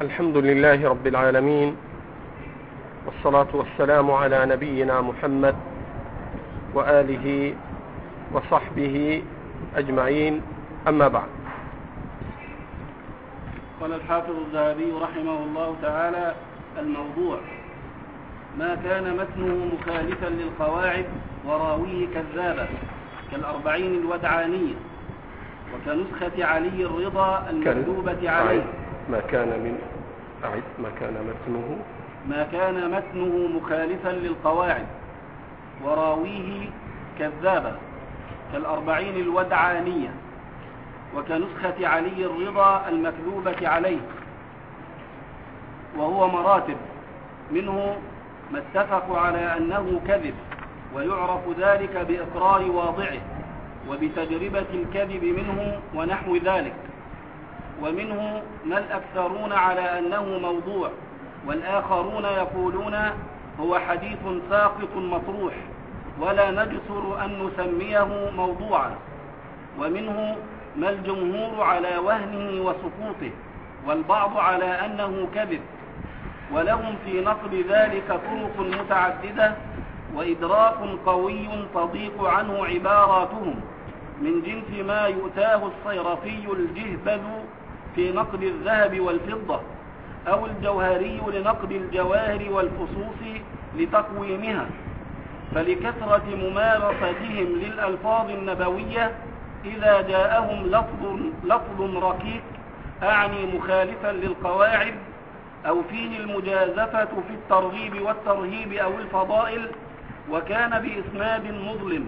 الحمد لله رب العالمين والصلاة والسلام على نبينا محمد وآله وصحبه أجمعين أما بعد. قال الحافظ الذهبي رحمه الله تعالى الموضوع ما كان متنه مخالفا للقواعد وراويه كذابا كالأربعين الودعانية وكنسخة علي الرضا المكتوبة عليه. ما كان من أعد ما كان متنه. ما كان متنه مخالفا للقواعد. وراويه كذابا كالأربعين الودعانية وكنسخة علي الرضا المكذوبة عليه. وهو مراتب. منه ما اتفقوا على أنه كذب ويعرف ذلك بإقرار واضعه وبتجربة الكذب منه ونحو ذلك. ومنه ما الأكثرون على أنه موضوع والآخرون يقولون هو حديث ساقط مطروح ولا نجسر أن نسميه موضوعا. ومنه ما الجمهور على وهنه وسقوطه والبعض على أنه كذب. ولهم في نقل ذلك طرق متعددة وإدراك قوي تضيق عنه عباراتهم من جنس ما يؤتاه الصيرفي الجهبذ في نقد الذهب والفضة أو الجوهري لنقد الجواهر والفصوص لتقويمها فلكثرة ممارستهم للألفاظ النبوية إذا جاءهم لفظ, لفظ ركيك أعني مخالفا للقواعد أو فيه المجازفة في الترغيب والترهيب أو الفضائل وكان بإسناد مظلم.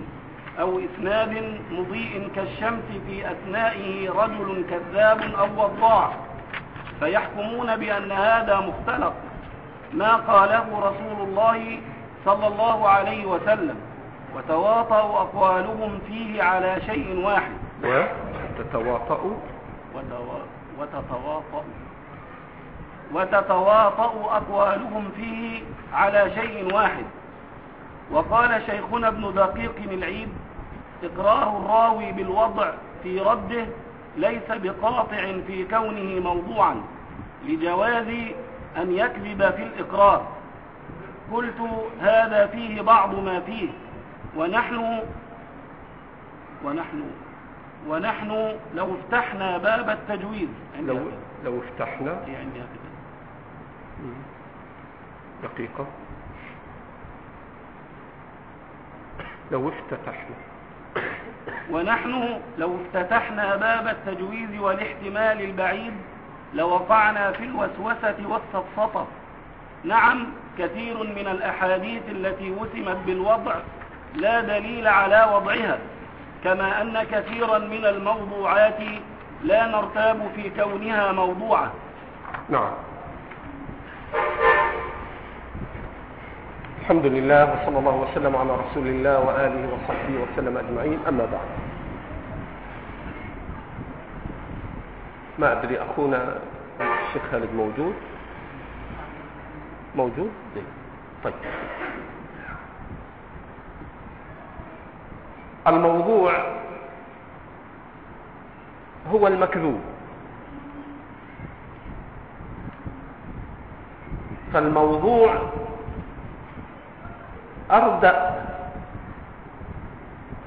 أو إسناد مضيء كالشمس في أثنائه رجل كذاب أو وضاع فيحكمون بأن هذا مختلق ما قاله رسول الله صلى الله عليه وسلم وتواطأ أقوالهم فيه على شيء واحد. وتتواطأ وتتواطأ وتتواطأ أقوالهم فيه على شيء واحد. وقال شيخنا ابن دقيق العيد إقرار الراوي بالوضع في رده ليس بقاطع في كونه موضوعا لجواز أن يكذب في الإقرار. قلت هذا فيه بعض ما فيه. ونحن ونحن ونحن لو افتحنا باب التجويز. لو لو افتحنا؟ كده دقيقة. لو افتتحنا. ونحن لو افتتحنا باب التجويز والاحتمال البعيد لوقعنا في الوسوسة والسفسطة نعم كثير من الأحاديث التي وسمت بالوضع لا دليل على وضعها كما أن كثيرا من الموضوعات لا نرتاب في كونها موضوعة. نعم. الحمد لله وصلى الله وسلم على رسول الله وآله وصحبه وسلم أجمعين. أما بعد. ما أدري أخونا الشيخ خالد موجود؟ موجود؟ طيب. الموضوع هو المكذوب. فالموضوع أردأ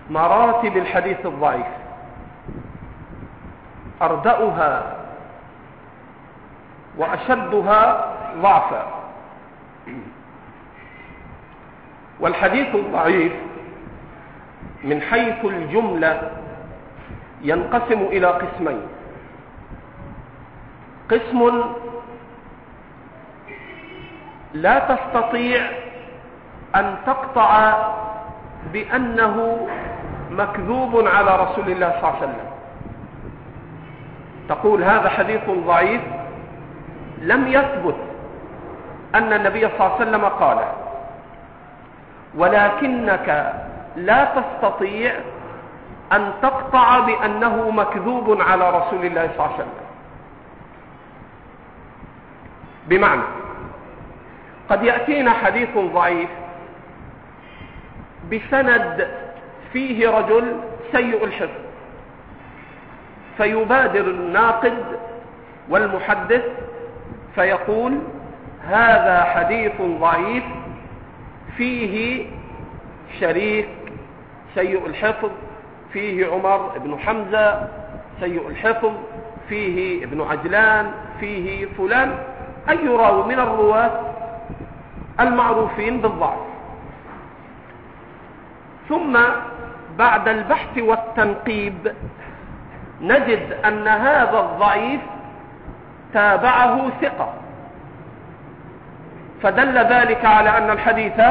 مراتب الحديث الضعيف. أردأها وأشدها ضعفا. والحديث الضعيف من حيث الجملة ينقسم إلى قسمين. قسم لا تستطيع أن تقطع بأنه مكذوب على رسول الله صلى الله عليه وسلم. تقول هذا حديث ضعيف. لم يثبت أن النبي صلى الله عليه وسلم قاله ولكنك لا تستطيع أن تقطع بأنه مكذوب على رسول الله صلى الله عليه وسلم. بمعنى قد يأتينا حديث ضعيف بسند فيه رجل سيء الحفظ فيبادر الناقد والمحدث فيقول هذا حديث ضعيف فيه شريك سيء الحفظ فيه عمر بن حمزة سيء الحفظ فيه ابن عجلان فيه فلان أي راوي من الرواة المعروفين بالضعف. ثم بعد البحث والتنقيب نجد أن هذا الضعيف تابعه ثقة. فدل ذلك على أن الحديث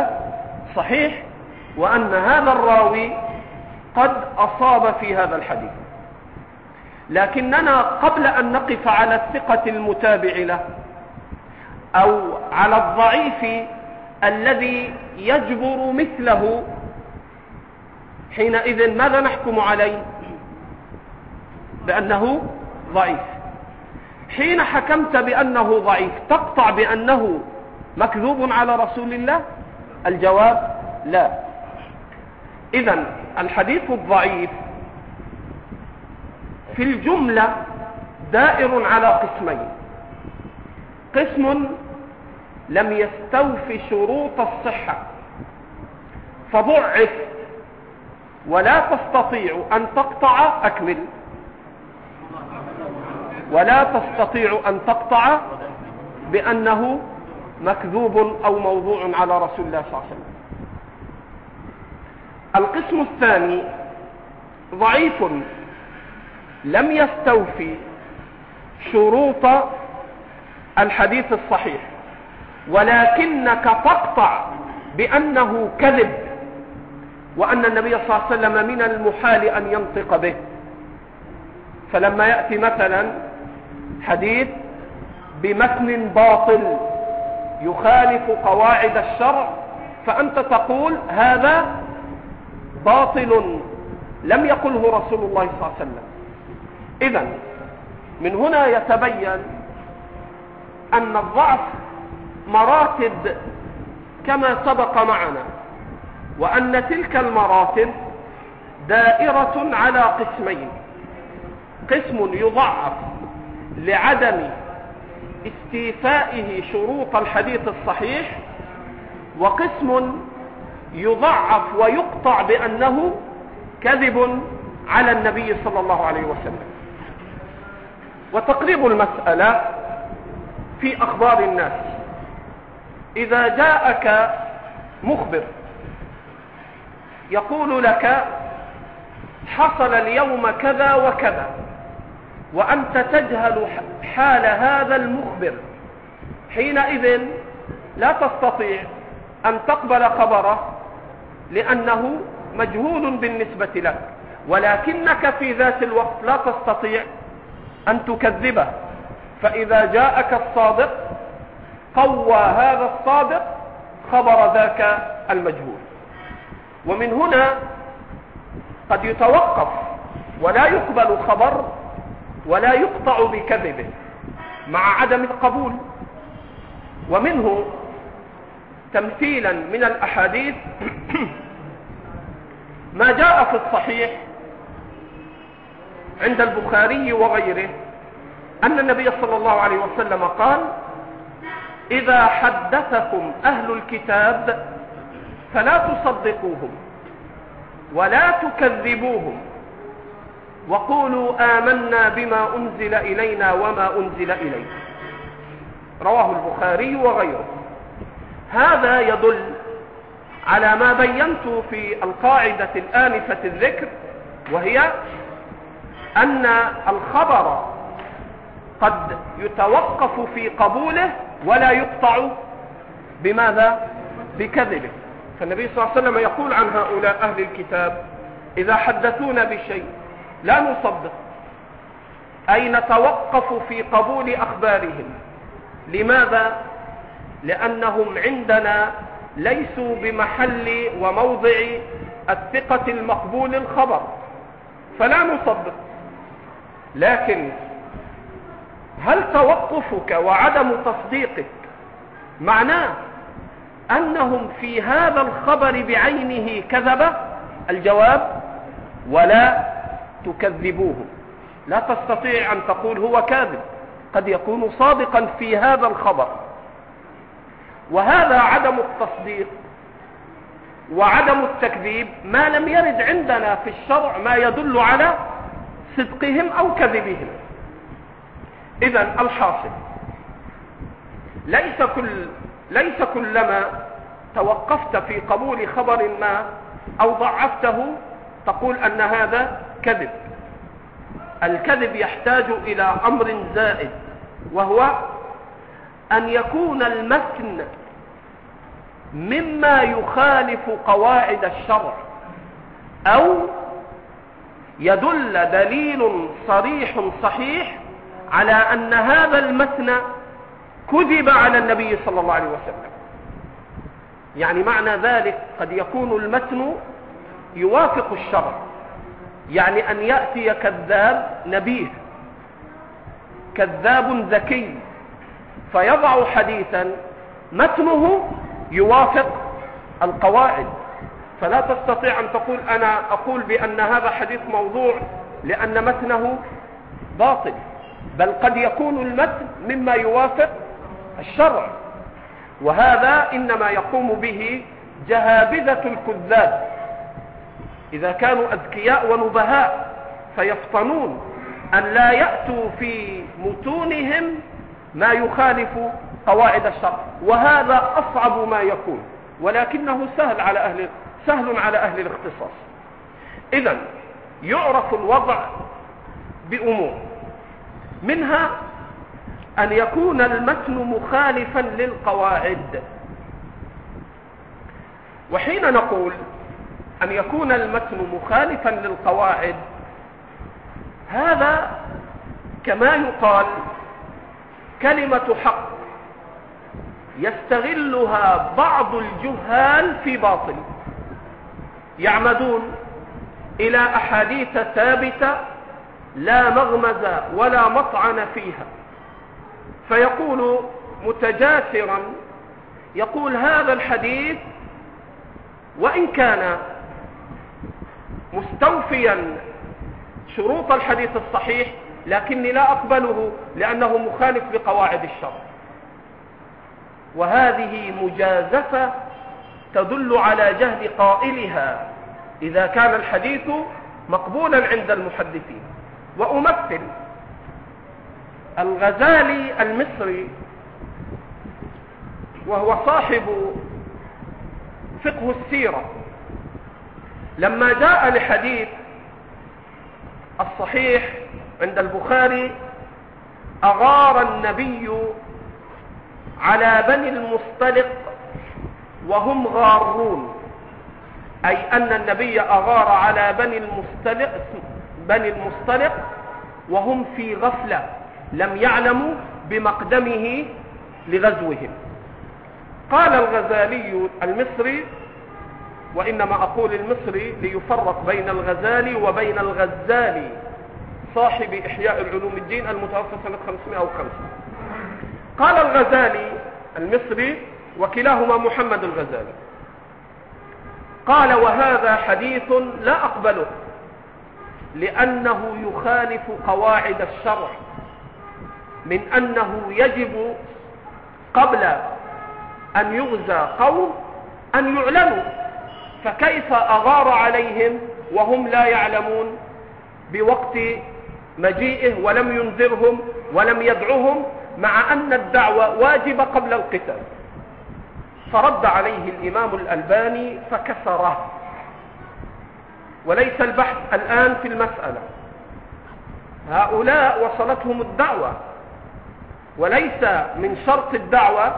صحيح وأن هذا الراوي قد أصاب في هذا الحديث. لكننا قبل أن نقف على الثقة المتابع له أو على الضعيف الذي يجبر مثله حينئذ ماذا نحكم عليه؟ بأنه ضعيف. حين حكمت بأنه ضعيف تقطع بأنه مكذوب على رسول الله؟ الجواب لا. إذا الحديث الضعيف في الجملة دائر على قسمين. قسم لم يستوفي شروط الصحة فضعف ولا تستطيع أن تقطع أكمل. ولا تستطيع أن تقطع بأنه مكذوب أو موضوع على رسول الله صلى الله عليه وسلم. القسم الثاني ضعيف لم يستوفي شروط الحديث الصحيح ولكنك تقطع بأنه كذب. وأن النبي صلى الله عليه وسلم من المحال أن ينطق به. فلما يأتي مثلا حديث بمتن باطل يخالف قواعد الشرع فأنت تقول هذا باطل لم يقله رسول الله صلى الله عليه وسلم. إذا من هنا يتبين أن الضعف مراتب كما سبق معنا. وأن تلك المراتب دائرة على قسمين. قسم يضعف لعدم استيفائه شروط الحديث الصحيح وقسم يضعف ويقطع بأنه كذب على النبي صلى الله عليه وسلم. وتقريب المسألة في أخبار الناس. إذا جاءك مخبر يقول لك حصل اليوم كذا وكذا وأنت تجهل حال هذا المخبر. حينئذ لا تستطيع أن تقبل خبره لأنه مجهول بالنسبة لك. ولكنك في ذات الوقت لا تستطيع أن تكذبه. فإذا جاءك الصادق قوى هذا الصادق خبر ذاك المجهول. ومن هنا قد يتوقف ولا يقبل خبر ولا يقطع بكذبه مع عدم القبول. ومنه تمثيلا من الأحاديث ما جاء في الصحيح عند البخاري وغيره أن النبي صلى الله عليه وسلم قال إذا حدثكم أهل الكتاب فلا تصدقوهم ولا تكذبوهم وقولوا آمنا بما أنزل إلينا وما أنزل إليكم رواه البخاري وغيره. هذا يدل على ما بينت في القاعدة الآنفة الذكر وهي أن الخبر قد يتوقف في قبوله ولا يقطع. بماذا؟ بكذبه. فالنبي صلى الله عليه وسلم يقول عن هؤلاء أهل الكتاب إذا حدثونا بشيء لا نصدق. أي نتوقف في قبول أخبارهم؟ لماذا؟ لأنهم عندنا ليسوا بمحل وموضع الثقة المقبول الخبر فلا نصدق. لكن هل توقفك وعدم تصديقك معناه أنهم في هذا الخبر بعينه كذبة؟ الجواب ولا تكذبوه لا تستطيع أن تقول هو كاذب. قد يكون صادقا في هذا الخبر. وهذا عدم التصديق وعدم التكذيب ما لم يرد عندنا في الشرع ما يدل على صدقهم أو كذبهم. اذا الحاصل ليس كل ليس كلما توقفت في قبول خبر ما أو ضعفته تقول أن هذا كذب. الكذب يحتاج إلى أمر زائد وهو أن يكون المتن مما يخالف قواعد الشرع أو يدل دليل صريح صحيح على أن هذا المتن كذب على النبي صلى الله عليه وسلم. يعني معنى ذلك قد يكون المتن يوافق الشرع. يعني أن يأتي كذاب نبيه كذاب ذكي فيضع حديثا متنه يوافق القواعد. فلا تستطيع أن تقول أنا أقول بأن هذا حديث موضوع لأن متنه باطل بل قد يكون المتن مما يوافق الشرع. وهذا إنما يقوم به جهابذة الكذاب. إذا كانوا أذكياء ونبهاء فيفطنون أن لا يأتوا في متونهم ما يخالف قواعد الشرع. وهذا أصعب ما يكون ولكنه سهل على أهل سهل على أهل الاختصاص. اذا يعرف الوضع بأمور منها أن يكون المتن مخالفا للقواعد. وحين نقول أن يكون المتن مخالفا للقواعد هذا كما يقال كلمة حق يستغلها بعض الجهال في باطل. يعمدون إلى أحاديث ثابتة لا مغمز ولا مطعن فيها. فيقول متجاسرا يقول هذا الحديث وإن كان مستوفيا شروط الحديث الصحيح لكني لا أقبله لأنه مخالف لقواعد الشرع. وهذه مجازفة تدل على جهل قائلها إذا كان الحديث مقبولا عند المحدثين. وأمثل الغزالي المصري وهو صاحب فقه السيرة. لما جاء لحديث الصحيح عند البخاري أغار النبي على بني المصطلق وهم غارون أي أن النبي أغار على بني المصطلق بني المصطلق وهم في غفلة. لم يعلموا بمقدمه لغزوهم. قال الغزالي المصري وإنما أقول المصري ليفرق بين الغزالي وبين الغزالي صاحب إحياء العلوم الدين المتوفى سنة 505 قال الغزالي المصري وكلاهما محمد الغزالي قال وهذا حديث لا أقبله لأنه يخالف قواعد الشرع. من أنه يجب قبل أن يغزى قوم أن يعلموا فكيف أغار عليهم وهم لا يعلمون؟ بوقت مجيئه ولم ينذرهم ولم يدعوهم مع أن الدعوة واجبة قبل القتال. فرد عليه الإمام الألباني فكسره. وليس البحث الآن في المسألة. هؤلاء وصلتهم الدعوة. وليس من شرط الدعوة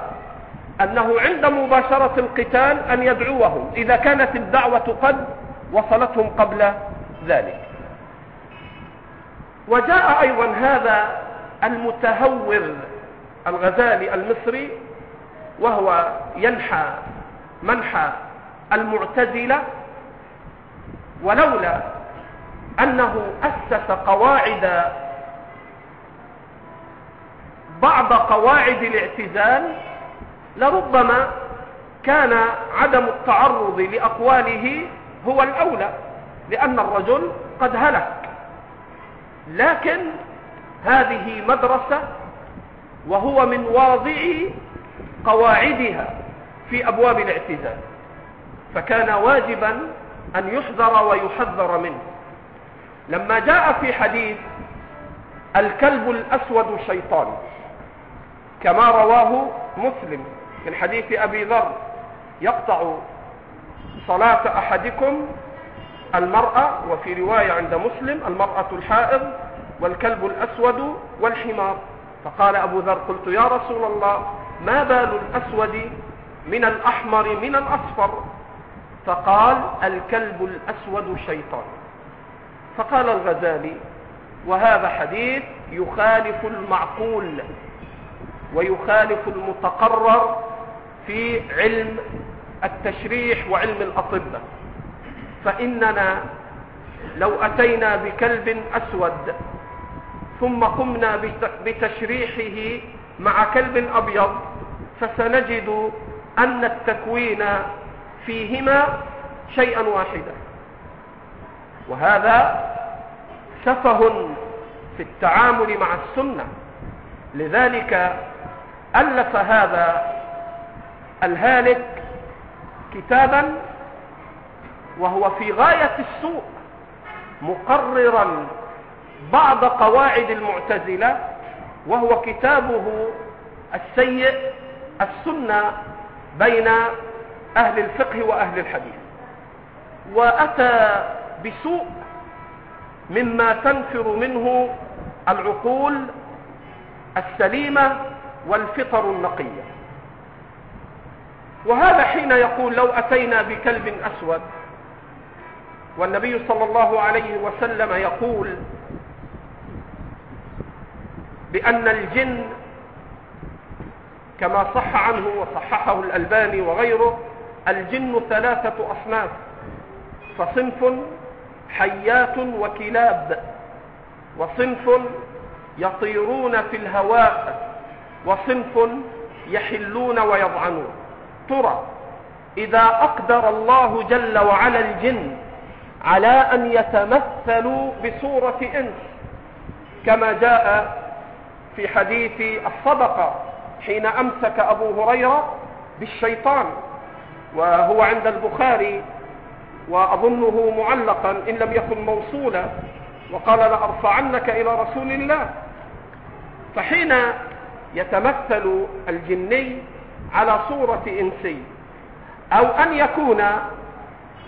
أنه عند مباشرة القتال أن يدعوهم. إذا كانت الدعوة قد وصلتهم قبل ذلك. وجاء أيضا هذا المتهور الغزالي المصري وهو ينحى منحى المعتزلة ولولا أنه أسس قواعد بعض قواعد الاعتزال لربما كان عدم التعرض لأقواله هو الأولى لأن الرجل قد هلك. لكن هذه مدرسة وهو من واضع قواعدها في أبواب الاعتزال فكان واجبا أن يحذر ويحذر منه. لما جاء في حديث الكلب الأسود شيطان كما رواه مسلم من حديث أبي ذر يقطع صلاة أحدكم المرأة وفي رواية عند مسلم المرأة الحائض والكلب الأسود والحمار. فقال أبو ذر قلت يا رسول الله ما بال الأسود من الأحمر من الأصفر؟ فقال الكلب الأسود شيطان. فقال الغزالي وهذا حديث يخالف المعقول. ويخالف المتقرر في علم التشريح وعلم الأطباء. فإننا لو أتينا بكلب أسود ثم قمنا بتشريحه مع كلب أبيض فسنجد أن التكوين فيهما شيئا واحدا. وهذا سفه في التعامل مع السنة. لذلك ألف هذا الهالك كتابا وهو في غاية السوء مقررا بعض قواعد المعتزلة وهو كتابه السيء السنة بين أهل الفقه وأهل الحديث. وأتى بسوء مما تنفر منه العقول السليمة والفطر النقية. وهذا حين يقول لو أتينا بكلب أسود والنبي صلى الله عليه وسلم يقول بأن الجن كما صح عنه وصححه الألباني وغيره الجن ثلاثة أصناف فصنف حيات وكلاب وصنف يطيرون في الهواء وصنف يحلون ويضعنون. ترى إذا أقدر الله جل وعلا الجن على أن يتمثلوا بصورة إنس كما جاء في حديث الصدقة حين أمسك أبو هريرة بالشيطان وهو عند البخاري وأظنه معلقا إن لم يكن موصولا وقال لأرفعنك إلى رسول الله. فحين يتمثل الجني على صورة إنسي أو أن يكون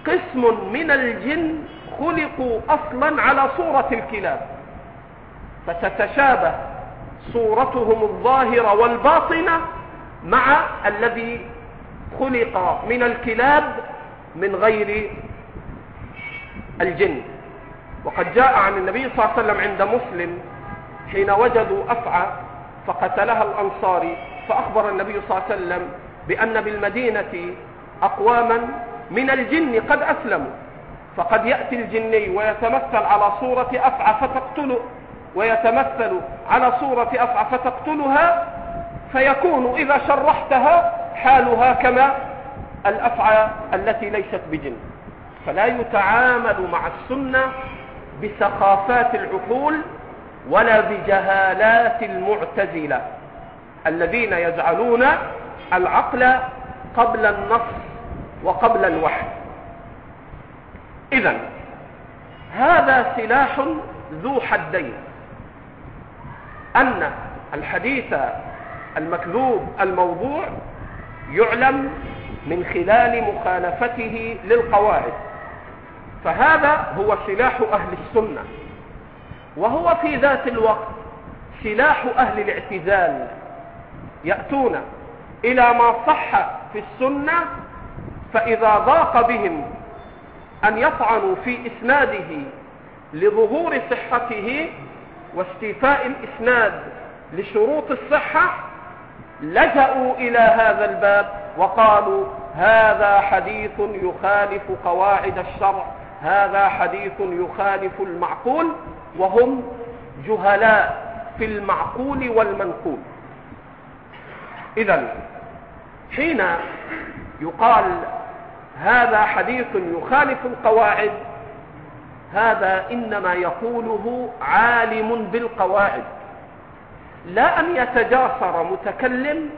قسم من الجن خلقوا أصلا على صورة الكلاب فتتشابه صورتهم الظاهرة والباطنة مع الذي خلق من الكلاب من غير الجن. وقد جاء عن النبي صلى الله عليه وسلم عند مسلم حين وجدوا أفعى فقتلها الأنصاري فأخبر النبي صلى الله عليه وسلم بأن بالمدينة أقواما من الجن قد أسلموا. فقد يأتي الجني ويتمثل على صورة أفعى فتقتله ويتمثل على صورة أفعى فتقتلها فيكون إذا شرحتها حالها كما الأفعى التي ليست بجن. فلا يتعامل مع السنة بسخافات العقول ولا بجهالات المعتزلة الذين يجعلون العقل قبل النص وقبل الوحي. إذا هذا سلاح ذو حدين أن الحديث المكذوب الموضوع يعلم من خلال مخالفته للقواعد فهذا هو سلاح أهل السنة. وهو في ذات الوقت سلاح أهل الاعتزال يأتون إلى ما صح في السنة فإذا ضاق بهم أن يطعنوا في إسناده لظهور صحته واستيفاء الإسناد لشروط الصحة لجأوا إلى هذا الباب وقالوا هذا حديث يخالف قواعد الشرع هذا حديث يخالف المعقول. وهم جهلاء في المعقول والمنقول. إذا حين يقال هذا حديث يخالف القواعد هذا إنما يقوله عالم بالقواعد. لا أن يتجاسر متكلم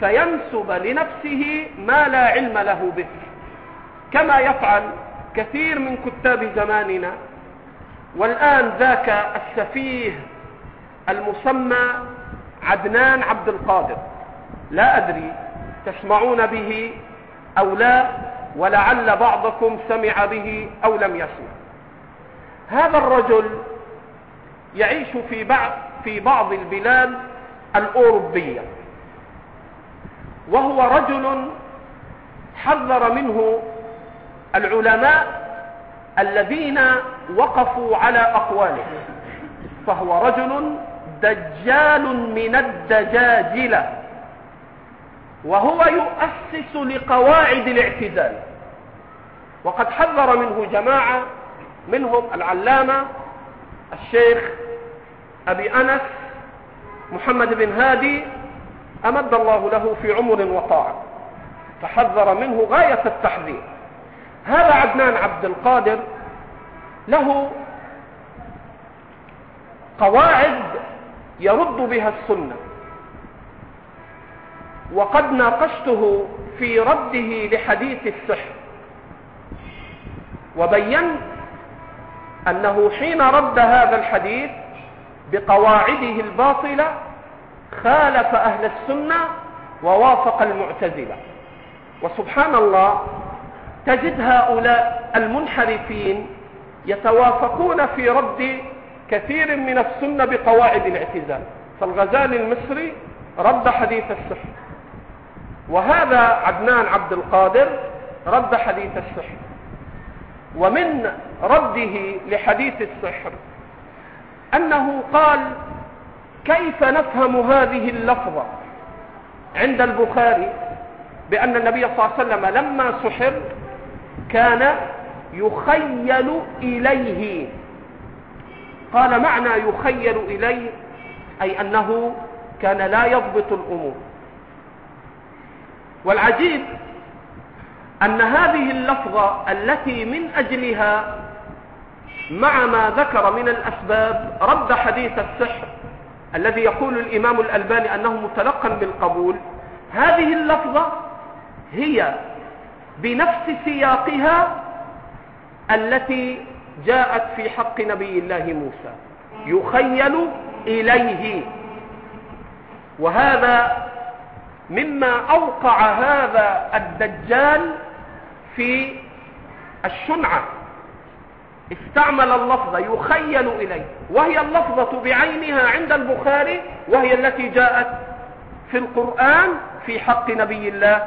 فينسب لنفسه ما لا علم له به. كما يفعل كثير من كتاب زماننا والآن ذاك السفيه المسمى عدنان عبد القادر. لا أدري تسمعون به أو لا ولعل بعضكم سمع به أو لم يسمع. هذا الرجل يعيش في بعض في بعض البلاد الأوروبية. وهو رجل حذر منه العلماء الذين وقفوا على أقواله. فهو رجل دجال من الدجاجلة وهو يؤسس لقواعد الاعتزال. وقد حذر منه جماعة منهم العلامة الشيخ أبي أنس محمد بن هادي أمد الله له في عمر وطاعة. فحذر منه غاية التحذير. هذا عدنان عبد القادر له قواعد يرد بها السنة. وقد ناقشته في رده لحديث السحر. وبينت أنه حين رد هذا الحديث بقواعده الباطلة خالف أهل السنة ووافق المعتزلة. وسبحان الله تجد هؤلاء المنحرفين يتوافقون في رد كثير من السنة بقواعد الاعتزال. فالغزالي المصري رد حديث السحر. وهذا عدنان عبد القادر رد حديث السحر. ومن رده لحديث السحر أنه قال كيف نفهم هذه اللفظة عند البخاري بأن النبي صلى الله عليه وسلم لما سحر كان يخيل إليه. قال معنى يخيل إليه أي أنه كان لا يضبط الأمور. والعجيب أن هذه اللفظة التي من أجلها مع ما ذكر من الأسباب رد حديث السحر الذي يقول الإمام الألباني أنه متلقا بالقبول. هذه اللفظة هي بنفس سياقها التي جاءت في حق نبي الله موسى يخيل إليه. وهذا مما أوقع هذا الدجال في الشنعة. استعمل اللفظة يخيل إليه. وهي اللفظة بعينها عند البخاري وهي التي جاءت في القرآن في حق نبي الله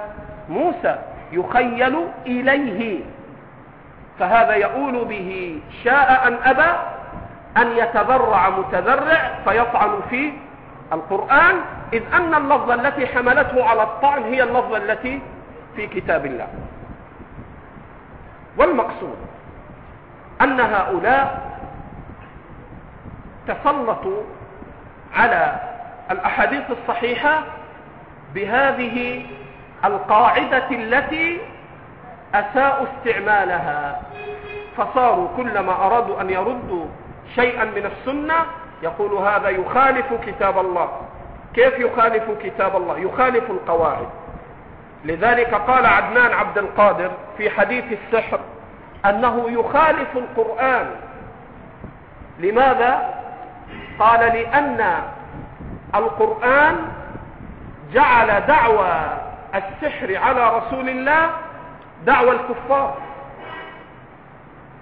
موسى يخيل إليه. فهذا يقول به شاء أن أبى أن يتبرع متذرع فيطعن في القرآن إذ أن اللفظة التي حملته على الطعن هي اللفظة التي في كتاب الله. والمقصود أن هؤلاء تسلطوا على الأحاديث الصحيحة بهذه القاعدة التي أساءوا استعمالها. فصاروا كلما أرادوا أن يردوا شيئا من السنة يقول هذا يخالف كتاب الله. كيف يخالف كتاب الله؟ يخالف القواعد. لذلك قال عدنان عبد القادر في حديث السحر أنه يخالف القرآن. لماذا؟ قال لأن القرآن جعل دعوى السحر على رسول الله دعوى الكفار.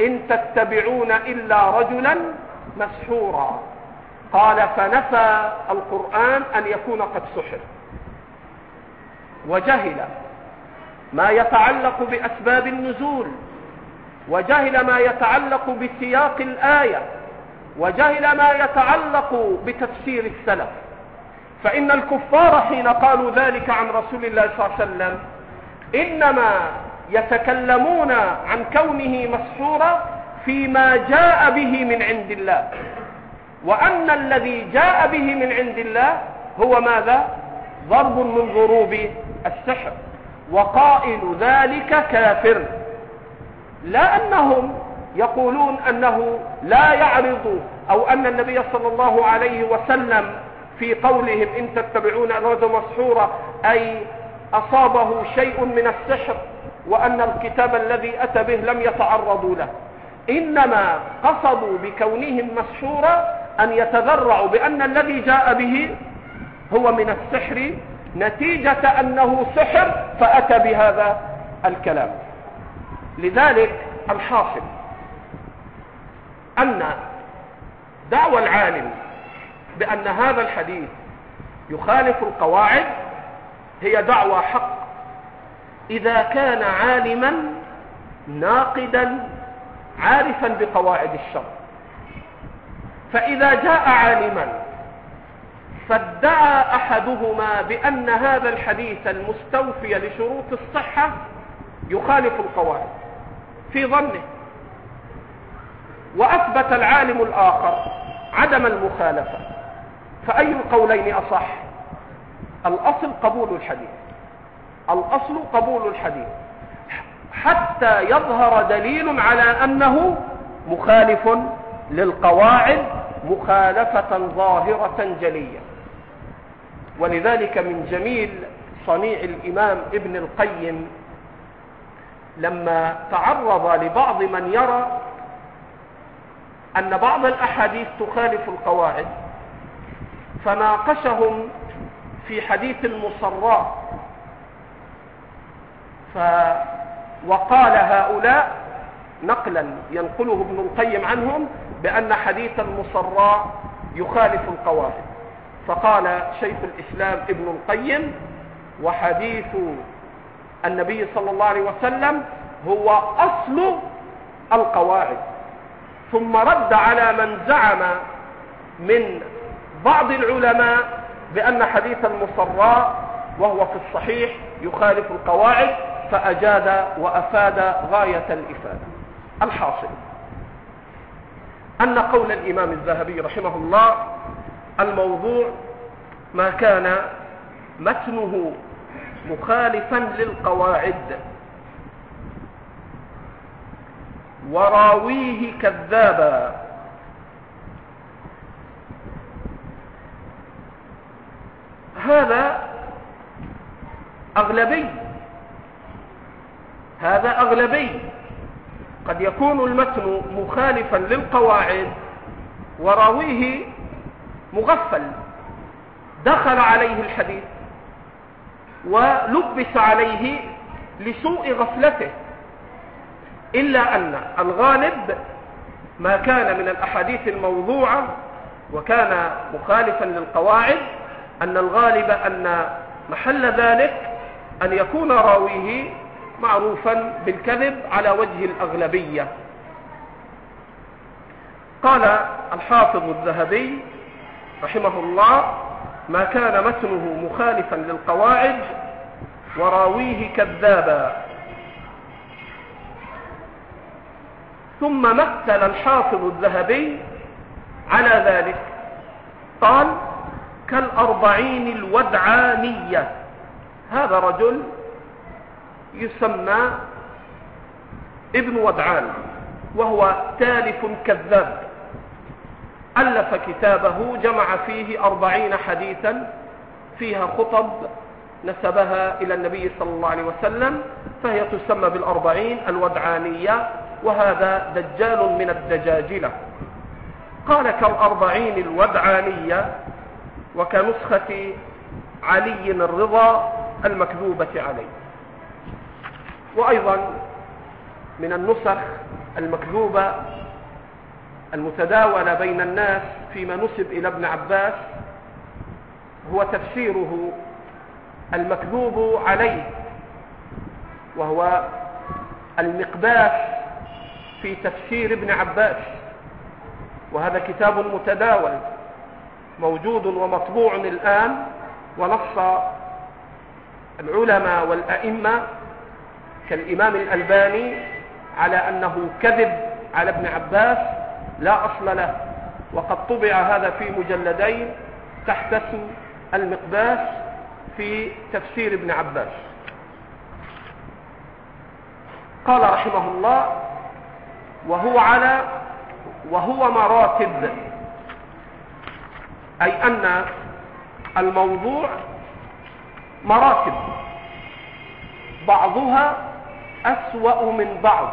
إن تتبعون إلا رجلا مسحورا. قال فنفى القرآن أن يكون قد سحر. وجهل ما يتعلق بأسباب النزول وجهل ما يتعلق بسياق الآية وجهل ما يتعلق بتفسير السلف. فإن الكفار حين قالوا ذلك عن رسول الله صلى الله عليه وسلم إنما يتكلمون عن كونه مسحورا فيما جاء به من عند الله. وأن الذي جاء به من عند الله هو ماذا؟ ضرب من ضروب السحر. وقائل ذلك كافر. لا أنهم يقولون أنه لا يعرض أو أن النبي صلى الله عليه وسلم في قولهم إن تتبعون الرجل مسحورة أي أصابه شيء من السحر وأن الكتاب الذي أتى به لم يتعرضوا له. إنما قصدوا بكونهم مسحورا أن يتذرعوا بأن الذي جاء به هو من السحر نتيجة أنه سحر فأتى بهذا الكلام. لذلك الحاصل أن دعوى العالم بأن هذا الحديث يخالف القواعد هي دعوى حق إذا كان عالما ناقدا عارفا بقواعد الشر فإذا جاء عالما فادعى أحدهما بأن هذا الحديث المستوفي لشروط الصحة يخالف القواعد في ظنه. وأثبت العالم الآخر عدم المخالفة. فأي القولين أصح؟ الأصل قبول الحديث. الأصل قبول الحديث. حتى يظهر دليل على أنه مخالف للقواعد مخالفة ظاهرة جلية. ولذلك من جميل صنيع الإمام ابن القيم لما تعرض لبعض من يرى أن بعض الأحاديث تخالف القواعد فناقشهم في حديث المصراء ف وقال هؤلاء نقلا ينقله ابن القيم عنهم بأن حديث المصراء يخالف القواعد. فقال شيخ الإسلام ابن القيم وحديث النبي صلى الله عليه وسلم هو أصل القواعد. ثم رد على من زعم من بعض العلماء بأن حديث المصراء وهو في الصحيح يخالف القواعد فأجاد وأفاد غاية الإفادة. الحاصل أن قول الإمام الذهبي رحمه الله الموضوع ما كان متنه مخالفا للقواعد وراويه كذابا. هذا أغلبي هذا أغلبي. قد يكون المتن مخالفا للقواعد وراويه مغفل. دخل عليه الحديث ولبس عليه لسوء غفلته إلا أن الغالب ما كان من الأحاديث الموضوعة وكان مخالفا للقواعد أن الغالب أن محل ذلك أن يكون راويه معروفا بالكذب على وجه الأغلبية. قال الحافظ الذهبي رحمه الله ما كان متنه مخالفا للقواعد وراويه كذابا. ثم مثل الحافظ الذهبي على ذلك. قال كالأربعين الودعانية. هذا رجل يسمى ابن ودعان وهو تالف كذاب. ألف كتابه جمع فيه أربعين حديثا فيها خطب نسبها إلى النبي صلى الله عليه وسلم فهي تسمى بالأربعين الودعانية وهذا دجال من الدجاجلة. قال كالأربعين الودعانية وكنسخة علي الرضا المكذوبة عليه. وأيضا من النسخ المكذوبة المتداولة بين الناس فيما نسب إلى ابن عباس هو تفسيره المكذوب عليه وهو المقباس في تفسير ابن عباس وهذا كتاب متداول موجود ومطبوع الآن ونص العلماء والأئمة كالإمام الألباني على أنه كذب على ابن عباس لا أصل له وقد طبع هذا في مجلدين تحت اسم المقباس في تفسير ابن عباس. قال رحمه الله وهو على وهو مراتب أي أن الموضوع مراتب بعضها أسوأ من بعض.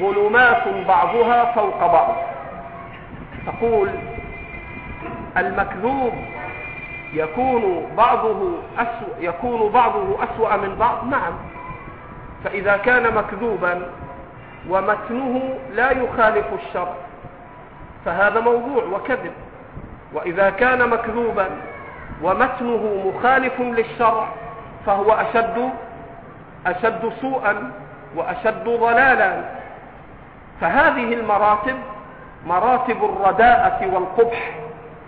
ظلمات بعضها فوق بعض. تقول المكذوب يكون بعضه أسوأ يكون بعضه أسوأ من بعض؟ نعم. فإذا كان مكذوبا ومتنه لا يخالف الشرع فهذا موضوع وكذب. وإذا كان مكذوبا ومتنه مخالف للشرع فهو أشد أشد سوءا وأشد ضلالا. فهذه المراتب مراتب الرداءة والقبح.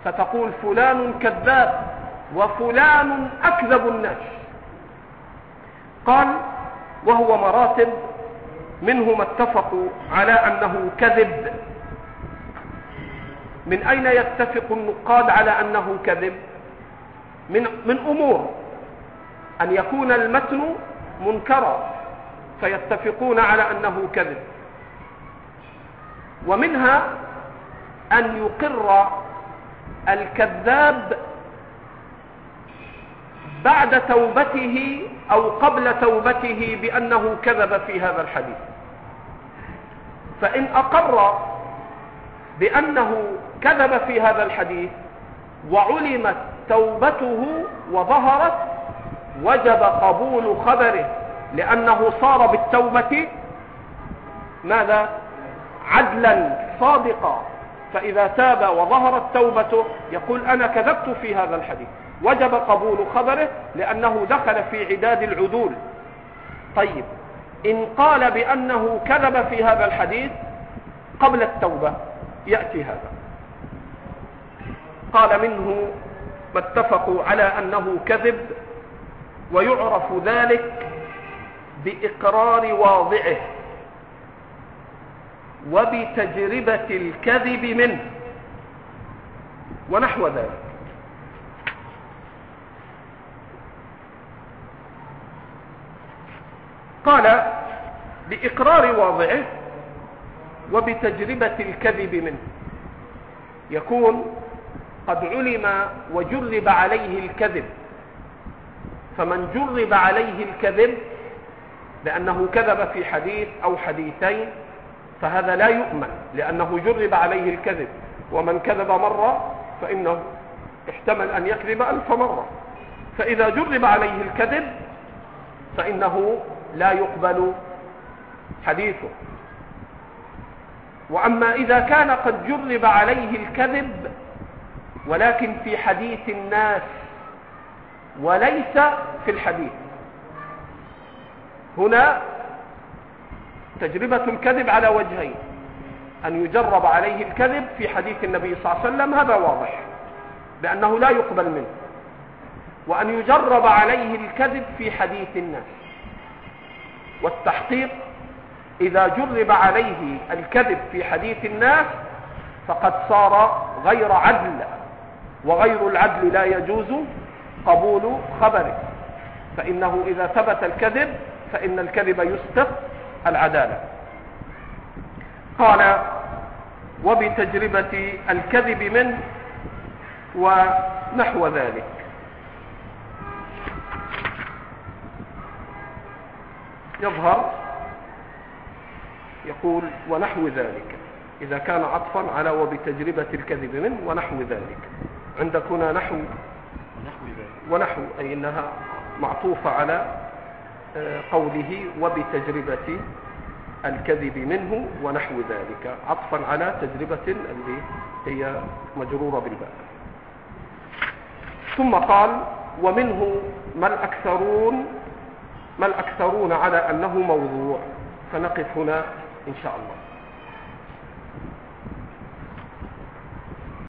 فتقول فلان كذاب وفلان أكذب الناس. قال وهو مراتب منه ما اتفقوا على أنه كذب. من أين يتفق النقاد على أنه كذب؟ من, من أمور. أن يكون المتن منكرا فيتفقون على أنه كذب. ومنها أن يقر الكذاب بعد توبته أو قبل توبته بأنه كذب في هذا الحديث. فإن أقر بأنه كذب في هذا الحديث وعلمت توبته وظهرت وجب قبول خبره لأنه صار بالتوبة ماذا؟ عدلا صادقا. فإذا تاب وظهرت توبته يقول أنا كذبت في هذا الحديث. وجب قبول خبره لأنه دخل في عداد العدول. طيب إن قال بأنه كذب في هذا الحديث قبل التوبة يأتي هذا. قال منه ما اتفقوا على أنه كذب ويعرف ذلك بإقرار واضعه وبتجربة الكذب منه ونحو ذلك. قال بإقرار واضعه وبتجربة الكذب منه. يكون قد علم وجرب عليه الكذب. فمن جرب عليه الكذب لأنه كذب في حديث أو حديثين فهذا لا يؤمن لأنه جرب عليه الكذب. ومن كذب مرة فإنه احتمل أن يكذب ألف مرة. فإذا جرب عليه الكذب فإنه لا يقبل حديثه. وأما إذا كان قد جرب عليه الكذب ولكن في حديث الناس وليس في الحديث. هنا تجربة الكذب على وجهين أن يجرب عليه الكذب في حديث النبي صلى الله عليه وسلم هذا واضح بأنه لا يقبل منه. وأن يجرب عليه الكذب في حديث الناس. والتحقيق إذا جرب عليه الكذب في حديث الناس فقد صار غير عدل وغير العدل لا يجوز قبول خبره. فإنه إذا ثبت الكذب فإن الكذب يسقط العدالة. قال وبتجربة الكذب منه ونحو ذلك. يظهر يقول ونحو ذلك. إذا كان عطفا على وبتجربة الكذب منه ونحو ذلك. عندك هنا نحو ونحو أي إنها معطوفة على آه، قوله وبتجربة الكذب منه ونحو ذلك عطفا على تجربة اللي هي مجرورة بالباء ثم قال ومنه ما الأكثرون ما الأكثرون على أنه موضوع. فنقف هنا إن شاء الله.